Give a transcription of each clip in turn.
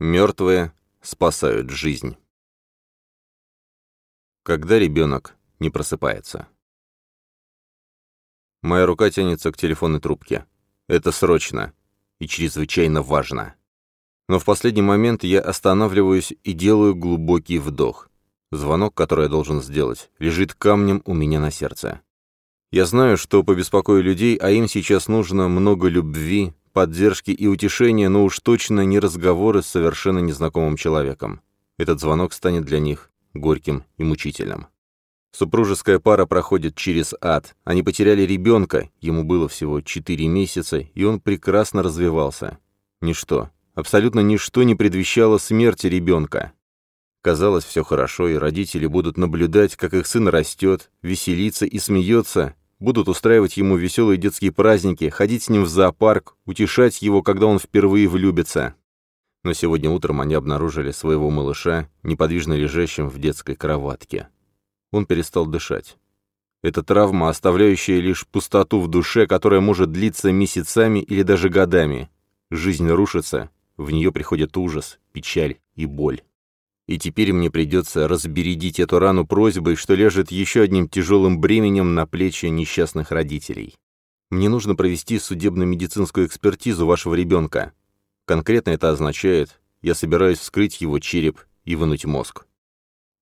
Мертвые спасают жизнь. Когда ребенок не просыпается. Моя рука тянется к телефонной трубке. Это срочно и чрезвычайно важно. Но в последний момент я останавливаюсь и делаю глубокий вдох. Звонок, который я должен сделать, лежит камнем у меня на сердце. Я знаю, что побеспокою людей, а им сейчас нужно много любви, поддержки и утешения, но уж точно не разговоры с совершенно незнакомым человеком. Этот звонок станет для них горьким и мучительным. Супружеская пара проходит через ад. Они потеряли ребенка, ему было всего 4 месяца, и он прекрасно развивался. Ничто, абсолютно ничто не предвещало смерти ребенка. Казалось, все хорошо, и родители будут наблюдать, как их сын растет, веселится и смеется, будут устраивать ему веселые детские праздники, ходить с ним в зоопарк, утешать его, когда он впервые влюбится. Но сегодня утром они обнаружили своего малыша, неподвижно лежащим в детской кроватке. Он перестал дышать. Это травма, оставляющая лишь пустоту в душе, которая может длиться месяцами или даже годами. Жизнь рушится, в нее приходит ужас, печаль и боль. И теперь мне придется разбередить эту рану просьбой, что лежит еще одним тяжелым бременем на плечи несчастных родителей. Мне нужно провести судебно-медицинскую экспертизу вашего ребенка. Конкретно это означает, я собираюсь вскрыть его череп и вынуть мозг.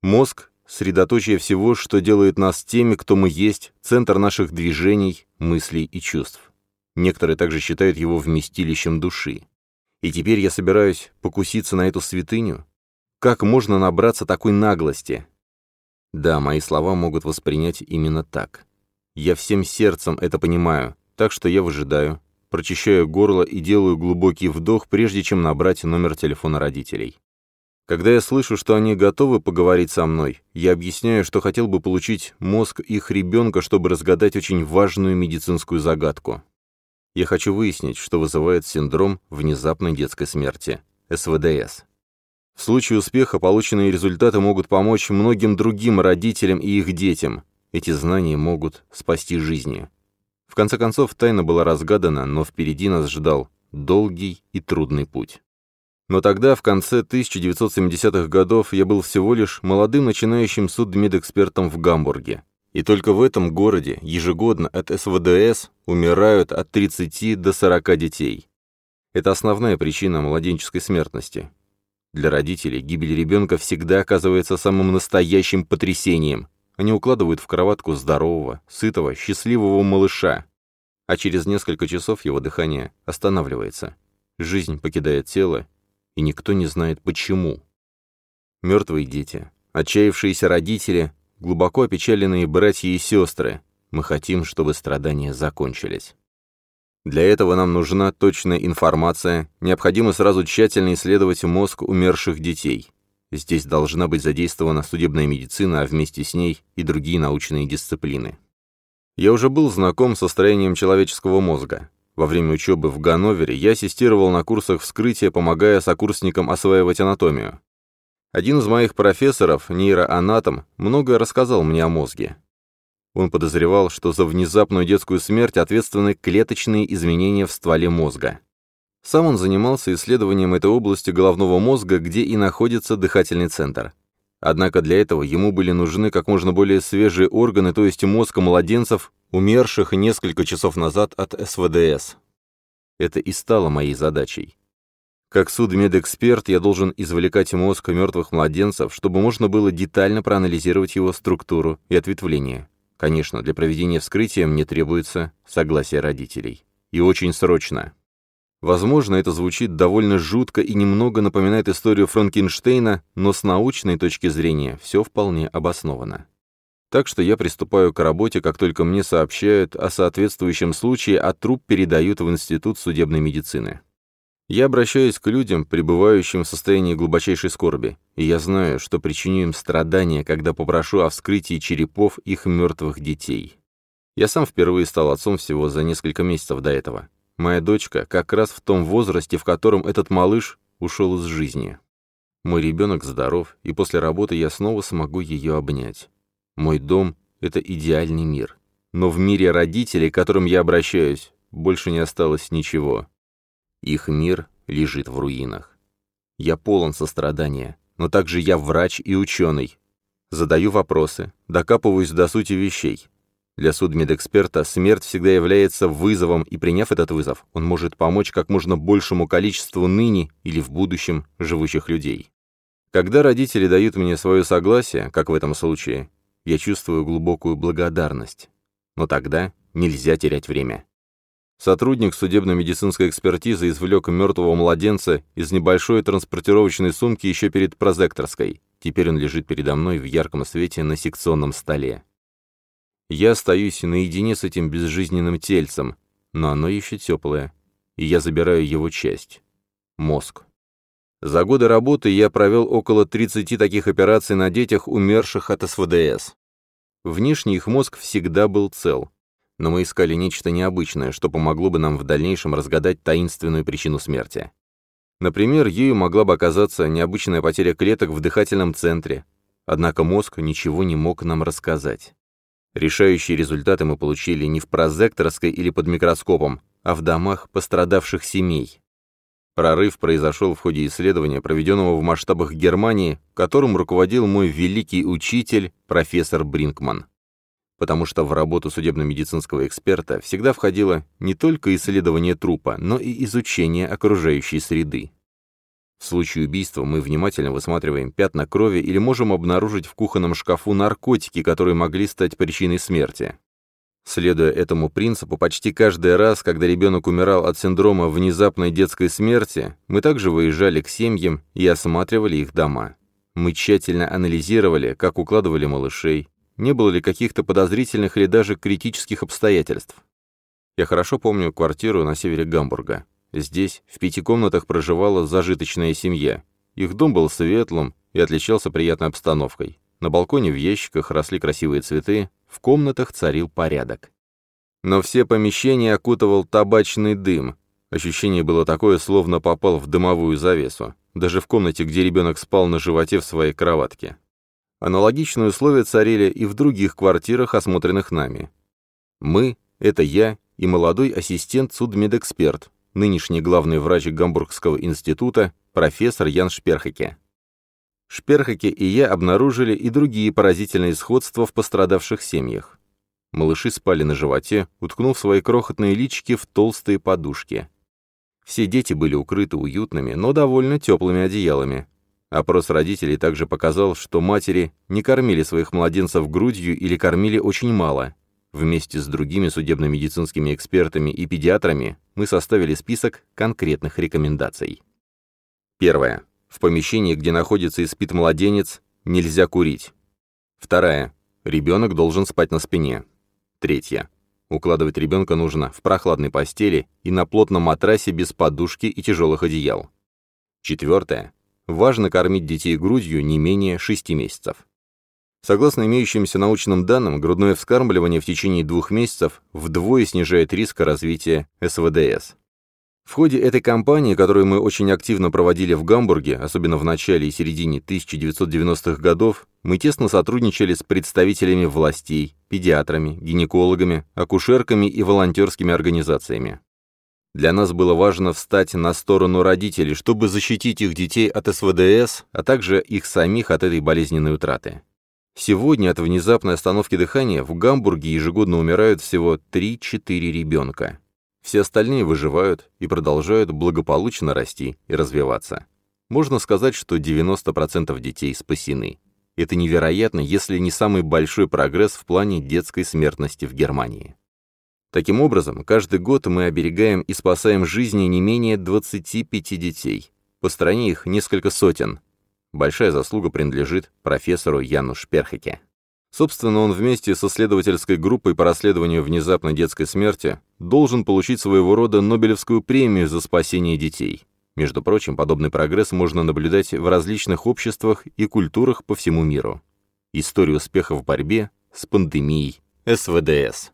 Мозг — средоточие всего, что делает нас теми, кто мы есть, центр наших движений, мыслей и чувств. Некоторые также считают его вместилищем души. И теперь я собираюсь покуситься на эту святыню, как можно набраться такой наглости? Да, мои слова могут воспринять именно так. Я всем сердцем это понимаю, так что я выжидаю, прочищаю горло и делаю глубокий вдох, прежде чем набрать номер телефона родителей. Когда я слышу, что они готовы поговорить со мной, я объясняю, что хотел бы получить мозг их ребенка, чтобы разгадать очень важную медицинскую загадку. Я хочу выяснить, что вызывает синдром внезапной детской смерти, СВДС. В случае успеха полученные результаты могут помочь многим другим родителям и их детям. Эти знания могут спасти жизни. В конце концов, тайна была разгадана, но впереди нас ждал долгий и трудный путь. Но тогда, в конце 1970-х годов, я был всего лишь молодым начинающим судмедэкспертом в Гамбурге. И только в этом городе ежегодно от СВДС умирают от 30 до 40 детей. Это основная причина младенческой смертности. Для родителей гибель ребенка всегда оказывается самым настоящим потрясением. Они укладывают в кроватку здорового, сытого, счастливого малыша. А через несколько часов его дыхание останавливается. Жизнь покидает тело, и никто не знает почему. Мертвые дети, отчаявшиеся родители, глубоко опечаленные братья и сестры. Мы хотим, чтобы страдания закончились. Для этого нам нужна точная информация, необходимо сразу тщательно исследовать мозг умерших детей. Здесь должна быть задействована судебная медицина, а вместе с ней и другие научные дисциплины. Я уже был знаком с состоянием человеческого мозга. Во время учебы в Ганновере я ассистировал на курсах вскрытия, помогая сокурсникам осваивать анатомию. Один из моих профессоров, нейроанатом, многое рассказал мне о мозге. Он подозревал, что за внезапную детскую смерть ответственны клеточные изменения в стволе мозга. Сам он занимался исследованием этой области головного мозга, где и находится дыхательный центр. Однако для этого ему были нужны как можно более свежие органы, то есть мозг младенцев, умерших несколько часов назад от СВДС. Это и стало моей задачей. Как судмедэксперт я должен извлекать мозг мертвых младенцев, чтобы можно было детально проанализировать его структуру и ответвление. Конечно, для проведения вскрытия мне требуется согласие родителей. И очень срочно. Возможно, это звучит довольно жутко и немного напоминает историю Франкенштейна, но с научной точки зрения все вполне обосновано. Так что я приступаю к работе, как только мне сообщают о соответствующем случае, а труп передают в Институт судебной медицины. Я обращаюсь к людям, пребывающим в состоянии глубочайшей скорби, и я знаю, что причиню им страдания, когда попрошу о вскрытии черепов их мертвых детей. Я сам впервые стал отцом всего за несколько месяцев до этого. Моя дочка как раз в том возрасте, в котором этот малыш ушел из жизни. Мой ребенок здоров, и после работы я снова смогу ее обнять. Мой дом — это идеальный мир. Но в мире родителей, к которым я обращаюсь, больше не осталось ничего. Их мир лежит в руинах. Я полон сострадания, но также я врач и ученый. Задаю вопросы, докапываюсь до сути вещей. Для судмедэксперта смерть всегда является вызовом, и приняв этот вызов, он может помочь как можно большему количеству ныне или в будущем живущих людей. Когда родители дают мне свое согласие, как в этом случае, я чувствую глубокую благодарность. Но тогда нельзя терять время. Сотрудник судебно-медицинской экспертизы извлек мертвого младенца из небольшой транспортировочной сумки еще перед прозекторской. Теперь он лежит передо мной в ярком свете на секционном столе. Я остаюсь наедине с этим безжизненным тельцем, но оно еще теплое, и я забираю его часть — мозг. За годы работы я провел около 30 таких операций на детях, умерших от СВДС. Внешний их мозг всегда был цел, но мы искали нечто необычное, что помогло бы нам в дальнейшем разгадать таинственную причину смерти. Например, ею могла бы оказаться необычная потеря клеток в дыхательном центре, однако мозг ничего не мог нам рассказать. Решающие результаты мы получили не в прозекторской или под микроскопом, а в домах пострадавших семей. Прорыв произошел в ходе исследования, проведенного в масштабах Германии, которым руководил мой великий учитель, профессор Бринкман потому что в работу судебно-медицинского эксперта всегда входило не только исследование трупа, но и изучение окружающей среды. В случае убийства мы внимательно высматриваем пятна крови или можем обнаружить в кухонном шкафу наркотики, которые могли стать причиной смерти. Следуя этому принципу, почти каждый раз, когда ребенок умирал от синдрома внезапной детской смерти, мы также выезжали к семьям и осматривали их дома. Мы тщательно анализировали, как укладывали малышей, не было ли каких-то подозрительных или даже критических обстоятельств. Я хорошо помню квартиру на севере Гамбурга. Здесь в пяти комнатах проживала зажиточная семья. Их дом был светлым и отличался приятной обстановкой. На балконе в ящиках росли красивые цветы, в комнатах царил порядок. Но все помещения окутывал табачный дым. Ощущение было такое, словно попал в дымовую завесу. Даже в комнате, где ребенок спал на животе в своей кроватке. Аналогичные условия царили и в других квартирах, осмотренных нами. Мы — это я и молодой ассистент судмедэксперт, нынешний главный врач Гамбургского института, профессор Ян Шперхеке. Шперхеке и я обнаружили и другие поразительные сходства в пострадавших семьях. Малыши спали на животе, уткнув свои крохотные личики в толстые подушки. Все дети были укрыты уютными, но довольно теплыми одеялами, Опрос родителей также показал, что матери не кормили своих младенцев грудью или кормили очень мало. Вместе с другими судебно-медицинскими экспертами и педиатрами мы составили список конкретных рекомендаций. Первое. В помещении, где находится и спит младенец, нельзя курить. Вторая. Ребенок должен спать на спине. Третья. Укладывать ребенка нужно в прохладной постели и на плотном матрасе без подушки и тяжелых одеял. Четвертое важно кормить детей грудью не менее 6 месяцев. Согласно имеющимся научным данным, грудное вскармливание в течение двух месяцев вдвое снижает риск развития СВДС. В ходе этой кампании, которую мы очень активно проводили в Гамбурге, особенно в начале и середине 1990-х годов, мы тесно сотрудничали с представителями властей, педиатрами, гинекологами, акушерками и волонтерскими организациями. Для нас было важно встать на сторону родителей, чтобы защитить их детей от СВДС, а также их самих от этой болезненной утраты. Сегодня от внезапной остановки дыхания в Гамбурге ежегодно умирают всего 3-4 ребенка. Все остальные выживают и продолжают благополучно расти и развиваться. Можно сказать, что 90% детей спасены. Это невероятно, если не самый большой прогресс в плане детской смертности в Германии. Таким образом, каждый год мы оберегаем и спасаем жизни не менее 25 детей. По стране их несколько сотен. Большая заслуга принадлежит профессору Яну Шперхеке. Собственно, он вместе с исследовательской группой по расследованию внезапной детской смерти должен получить своего рода Нобелевскую премию за спасение детей. Между прочим, подобный прогресс можно наблюдать в различных обществах и культурах по всему миру. История успеха в борьбе с пандемией СВДС.